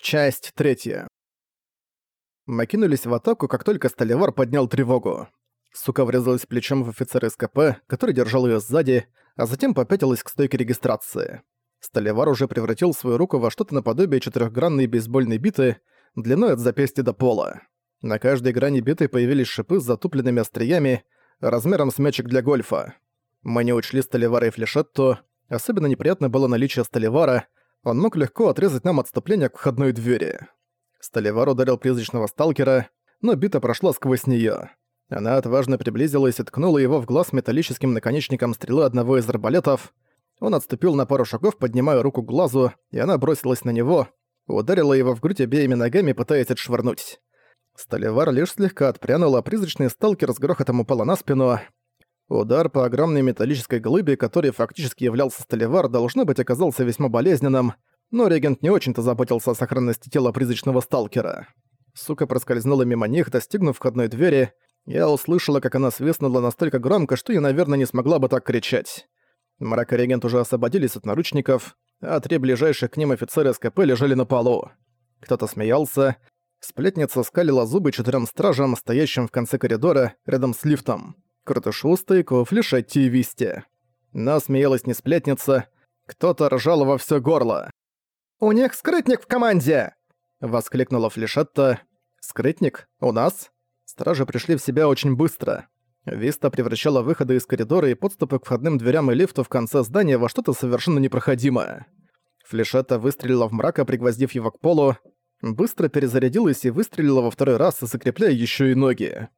Часть третья. Мы кинулись в атаку, как только Столевар поднял тревогу. Сука врезалась плечом в офицера СКП, который держал её сзади, а затем попятилась к стойке регистрации. Столевар уже превратил свою руку во что-то наподобие четырёхгранной бейсбольной биты, длиной от запястья до пола. На каждой грани биты появились шипы с затупленными остриями, размером с мячик для гольфа. Мы не учли Столевара и Флешетту, особенно неприятно было наличие Столевара — он мог легко отрезать нам отступление к входной двери. Столевар ударил призрачного сталкера, но бита прошла сквозь неё. Она отважно приблизилась и ткнула его в глаз металлическим наконечником стрелы одного из арбалетов. Он отступил на пару шагов, поднимая руку к глазу, и она бросилась на него, ударила его в грудь обеими ногами, пытаясь отшвырнуть. Столевар лишь слегка отпрянул, а призрачный сталкер с грохотом упала на спину. Удар по огромной металлической глыбе, который фактически являлся Столевар, должно быть оказался весьма болезненным, но регент не очень-то заботился о сохранности тела призрачного сталкера. Сука проскользнула мимо них, достигнув входной двери. Я услышала, как она свистнула настолько громко, что я, наверное, не смогла бы так кричать. Мрак и регент уже освободились от наручников, а три ближайших к ним офицера СКП лежали на полу. Кто-то смеялся. Сплетница скалила зубы четырем стражам, стоящим в конце коридора, рядом с лифтом. Крутошустой, Кофли, Шатти и Висте. Но смеялась не сплетница, кто-то ржал во всё горло. «У них скрытник в команде!» — воскликнула Флешетта. «Скрытник? У нас?» Стражи пришли в себя очень быстро. Виста превращала выходы из коридора и подступы к входным дверям и лифту в конце здания во что-то совершенно непроходимое. Флешетта выстрелила в мрака, пригвоздив его к полу, быстро перезарядилась и выстрелила во второй раз, закрепляя ещё и ноги.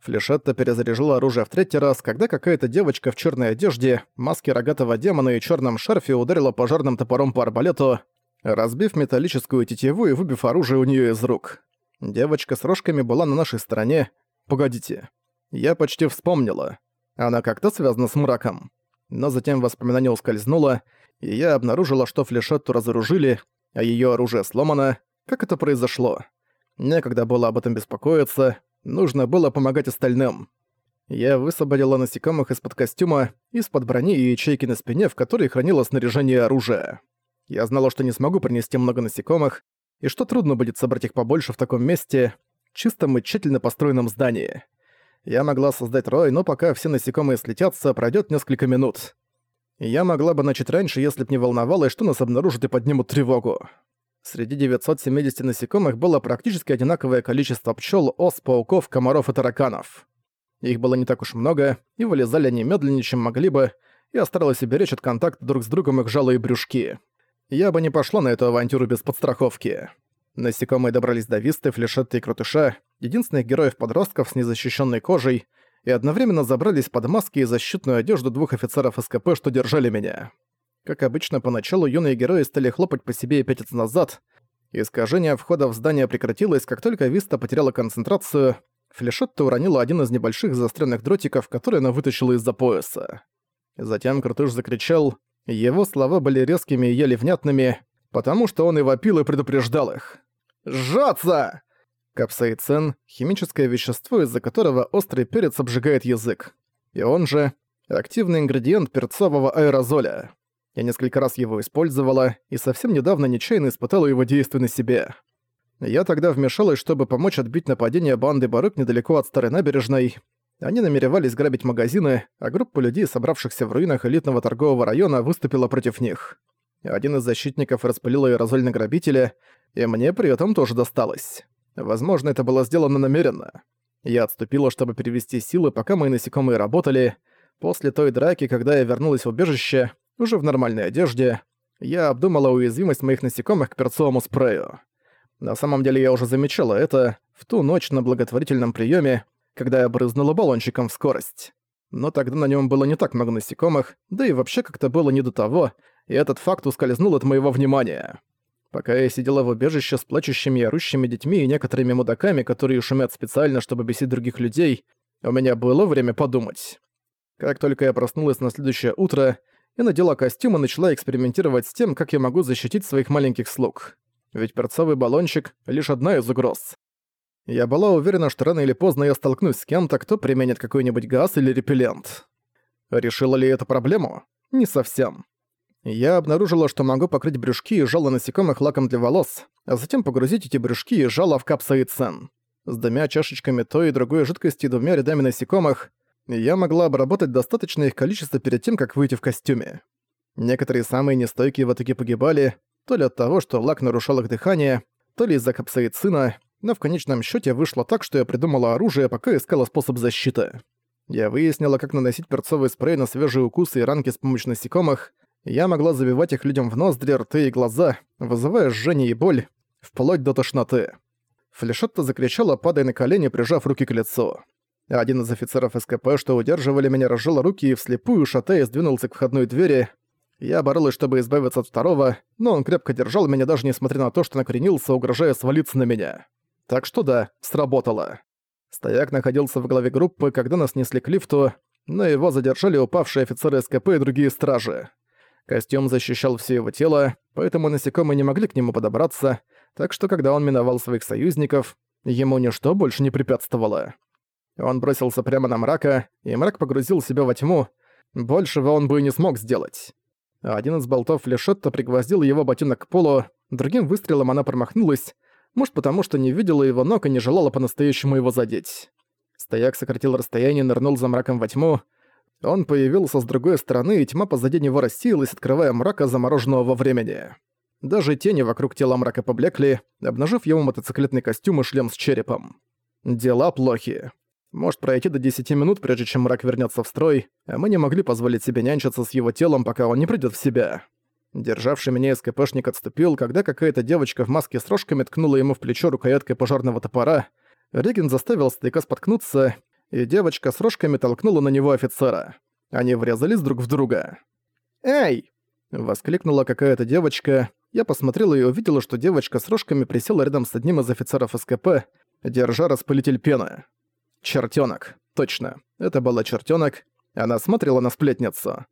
Флешетта перезаряжала оружие в третий раз, когда какая-то девочка в черной одежде, маске рогатого демона и черном шарфе ударила пожарным топором по арбалету, разбив металлическую тетиву и выбив оружие у нее из рук. Девочка с рожками была на нашей стороне. Погодите. Я почти вспомнила. Она как-то связана с мраком. Но затем воспоминание ускользнуло, и я обнаружила, что флешетту разоружили, а ее оружие сломано. Как это произошло? Некогда было об этом беспокоиться, Нужно было помогать остальным. Я высвободила насекомых из-под костюма, из-под брони и ячейки на спине, в которой хранила снаряжение и оружие. Я знала, что не смогу принести много насекомых, и что трудно будет собрать их побольше в таком месте, чистом и тщательно построенном здании. Я могла создать рой, но пока все насекомые слетятся, пройдет несколько минут. Я могла бы начать раньше, если б не волновалась, что нас обнаружат и поднимут тревогу. Среди 970 насекомых было практически одинаковое количество пчел, ос, пауков, комаров и тараканов. Их было не так уж много, и вылезали они медленнее, чем могли бы, и старалась уберечь от контакта друг с другом их жало и брюшки. Я бы не пошла на эту авантюру без подстраховки. Насекомые добрались до Висты, Флешетты и Крутыша, единственных героев-подростков с незащищенной кожей, и одновременно забрались под маски и защитную одежду двух офицеров СКП, что держали меня. Как обычно, поначалу юные герои стали хлопать по себе и пятиться назад. Искажение входа в здание прекратилось, как только Виста потеряла концентрацию. Флешетта уронила один из небольших заостренных дротиков, который она вытащила из-за пояса. Затем Крутыш закричал. Его слова были резкими и еле внятными, потому что он и вопил и предупреждал их. «Сжаться!» Капсаицин — химическое вещество, из-за которого острый перец обжигает язык. И он же — активный ингредиент перцового аэрозоля. Я несколько раз его использовала и совсем недавно нечаянно испытала его действие на себе. Я тогда вмешалась, чтобы помочь отбить нападение банды барык недалеко от Старой набережной. Они намеревались грабить магазины, а группа людей, собравшихся в руинах элитного торгового района, выступила против них. Один из защитников распылил аэрозоль на грабителя, и мне при этом тоже досталось. Возможно, это было сделано намеренно. Я отступила, чтобы перевести силы, пока мои насекомые работали. После той драки, когда я вернулась в убежище, уже в нормальной одежде, я обдумала уязвимость моих насекомых к перцовому спрею. На самом деле я уже замечала это в ту ночь на благотворительном приеме, когда я брызнула баллончиком в скорость. Но тогда на нем было не так много насекомых, да и вообще как-то было не до того, и этот факт ускользнул от моего внимания. Пока я сидела в убежище с плачущими и орущими детьми и некоторыми мудаками, которые шумят специально, чтобы бесить других людей, у меня было время подумать. Как только я проснулась на следующее утро, и надела костюм и начала экспериментировать с тем, как я могу защитить своих маленьких слуг. Ведь перцовый баллончик — лишь одна из угроз. Я была уверена, что рано или поздно я столкнусь с кем-то, кто применит какой-нибудь газ или репеллент. Решила ли это проблему? Не совсем. Я обнаружила, что могу покрыть брюшки и жало насекомых лаком для волос, а затем погрузить эти брюшки и жало в капсаицин. С двумя чашечками той и другой жидкости и двумя рядами насекомых я могла обработать достаточное их количество перед тем, как выйти в костюме. Некоторые самые нестойкие в итоге погибали, то ли от того, что лак нарушал их дыхание, то ли из-за капсаицина, но в конечном счете вышло так, что я придумала оружие, пока искала способ защиты. Я выяснила, как наносить перцовый спрей на свежие укусы и ранки с помощью насекомых. Я могла забивать их людям в ноздри, рты и глаза, вызывая жжение и боль, вплоть до тошноты. Флешетта закричала, падая на колени, прижав руки к лицу. Один из офицеров СКП, что удерживали меня, разжал руки и вслепую, шатая, сдвинулся к входной двери. Я боролась, чтобы избавиться от второго, но он крепко держал меня, даже несмотря на то, что накренился, угрожая свалиться на меня. Так что да, сработало. Стояк находился в голове группы, когда нас несли к лифту, но его задержали упавшие офицеры СКП и другие стражи. Костюм защищал все его тело, поэтому насекомые не могли к нему подобраться, так что когда он миновал своих союзников, ему ничто больше не препятствовало. Он бросился прямо на мрака, и мрак погрузил себя во тьму. Большего он бы и не смог сделать. Один из болтов флешетта пригвоздил его ботинок к полу, другим выстрелом она промахнулась, может потому, что не видела его ног и не желала по-настоящему его задеть. Стояк сократил расстояние, нырнул за мраком во тьму. Он появился с другой стороны, и тьма позади него рассеялась, открывая мрака, замороженного во времени. Даже тени вокруг тела мрака поблекли, обнажив его мотоциклетный костюм и шлем с черепом. Дела плохи. Может пройти до 10 минут, прежде чем мрак вернется в строй, а мы не могли позволить себе нянчиться с его телом, пока он не придет в себя. Державший меня СКПшник отступил, когда какая-то девочка в маске с рожками ткнула ему в плечо рукояткой пожарного топора. Реген заставил старика споткнуться, и девочка с рожками толкнула на него офицера. Они врезались друг в друга. «Эй!» — воскликнула какая-то девочка. Я посмотрела и увидела, что девочка с рожками присела рядом с одним из офицеров СКП, держа распылитель пены. Чертёнок. Точно. Это была чертёнок. Она смотрела на сплетницу.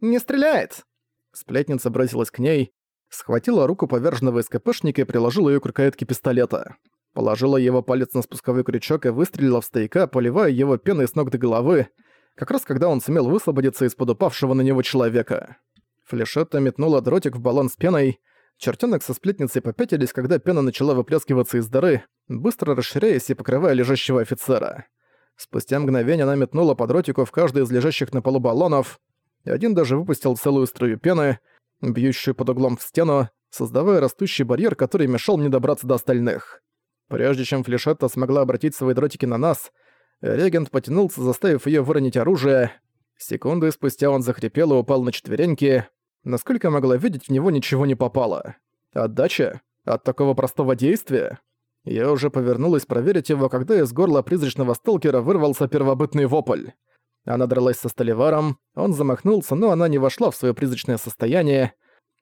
«Не стреляет!» Сплетница бросилась к ней, схватила руку поверженного СКПшника и приложила её к рукоятке пистолета. Положила его палец на спусковой крючок и выстрелила в стояка, поливая его пеной с ног до головы, как раз когда он сумел высвободиться из-под упавшего на него человека. Флешетта метнула дротик в баллон с пеной, чертёнок со сплетницей попятились, когда пена начала выплескиваться из дыры, быстро расширяясь и покрывая лежащего офицера. Спустя мгновение она метнула по дротику в каждый из лежащих на полу баллонов, один даже выпустил целую струю пены, бьющую под углом в стену, создавая растущий барьер, который мешал мне добраться до остальных. Прежде чем Флешетта смогла обратить свои дротики на нас, регент потянулся, заставив ее выронить оружие. Секунды спустя он захрипел и упал на четвереньки. Насколько могла видеть, в него ничего не попало. Отдача? От такого простого действия? Я уже повернулась проверить его, когда из горла призрачного сталкера вырвался первобытный вопль. Она дралась со Столиваром, он замахнулся, но она не вошла в свое призрачное состояние.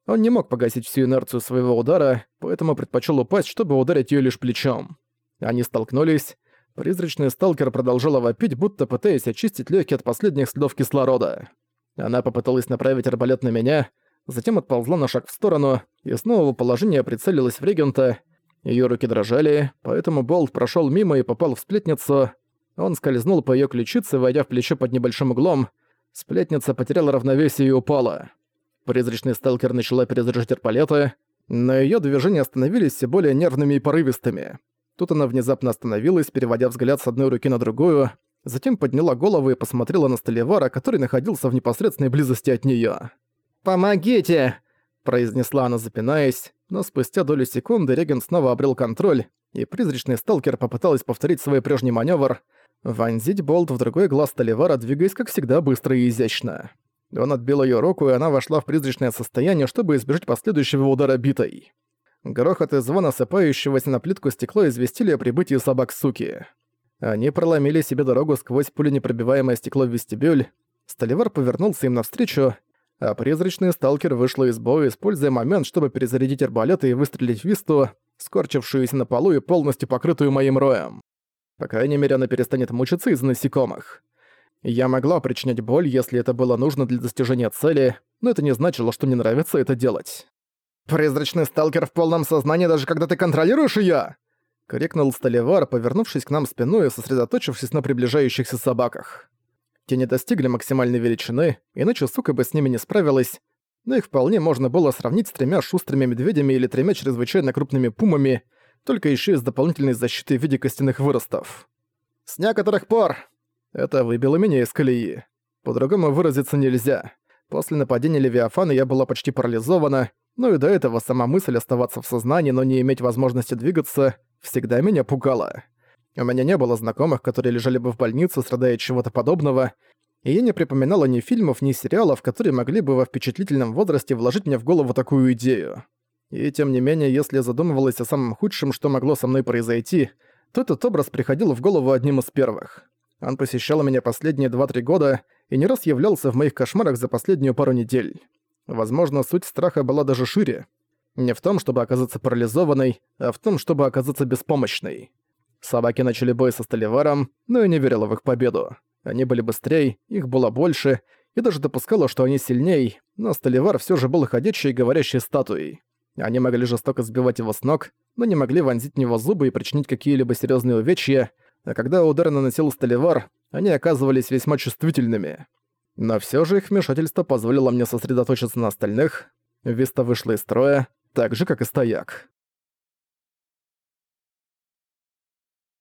Он не мог погасить всю инерцию своего удара, поэтому предпочел упасть, чтобы ударить ее лишь плечом. Они столкнулись. Призрачный сталкер продолжала вопить, будто пытаясь очистить легкие от последних следов кислорода. Она попыталась направить арбалет на меня, затем отползла на шаг в сторону и снова в положение прицелилась в регента. Ее руки дрожали, поэтому болт прошел мимо и попал в сплетницу. Он скользнул по ее ключице, войдя в плечо под небольшим углом. Сплетница потеряла равновесие и упала. Призрачный сталкер начала перезаряжать арбалеты, но ее движения становились все более нервными и порывистыми. Тут она внезапно остановилась, переводя взгляд с одной руки на другую, затем подняла голову и посмотрела на Столивара, который находился в непосредственной близости от нее. «Помогите!» – произнесла она, запинаясь, но спустя долю секунды Реген снова обрел контроль, и призрачный сталкер попыталась повторить свой прежний маневр, вонзить болт в другой глаз Толивара, двигаясь, как всегда, быстро и изящно. Он отбил ее руку, и она вошла в призрачное состояние, чтобы избежать последующего удара битой. Грохот и звон осыпающегося на плитку стекло известили о прибытии собак суки. Они проломили себе дорогу сквозь пуленепробиваемое стекло в вестибюль. Столивар повернулся им навстречу, а призрачный сталкер вышла из боя, используя момент, чтобы перезарядить арбалеты и выстрелить в Висту, скорчившуюся на полу и полностью покрытую моим роем. По крайней мере, она перестанет мучиться из-за насекомых. Я могла причинять боль, если это было нужно для достижения цели, но это не значило, что мне нравится это делать. «Призрачный сталкер в полном сознании, даже когда ты контролируешь её!» — крикнул Столивар, повернувшись к нам спиной и сосредоточившись на приближающихся собаках. Те не достигли максимальной величины, иначе сука бы с ними не справилась, но их вполне можно было сравнить с тремя шустрыми медведями или тремя чрезвычайно крупными пумами, только еще и с дополнительной защитой в виде костяных выростов. С некоторых пор это выбило меня из колеи. По-другому выразиться нельзя. После нападения Левиафана я была почти парализована, но и до этого сама мысль оставаться в сознании, но не иметь возможности двигаться, всегда меня пугала. У меня не было знакомых, которые лежали бы в больнице, страдая от чего-то подобного, и я не припоминала ни фильмов, ни сериалов, которые могли бы во впечатлительном возрасте вложить мне в голову такую идею. И тем не менее, если я задумывалась о самом худшем, что могло со мной произойти, то этот образ приходил в голову одним из первых. Он посещал меня последние 2-3 года и не раз являлся в моих кошмарах за последнюю пару недель. Возможно, суть страха была даже шире. Не в том, чтобы оказаться парализованной, а в том, чтобы оказаться беспомощной. Собаки начали бой со Столиваром, но я не верила в их победу. Они были быстрее, их было больше, и даже допускала, что они сильней, но Столивар все же был ходячей и говорящей статуей. Они могли жестоко сбивать его с ног, но не могли вонзить в него зубы и причинить какие-либо серьезные увечья, а когда удар наносил Столивар, они оказывались весьма чувствительными. Но все же их вмешательство позволило мне сосредоточиться на остальных. Виста вышла из строя, так же, как и стояк.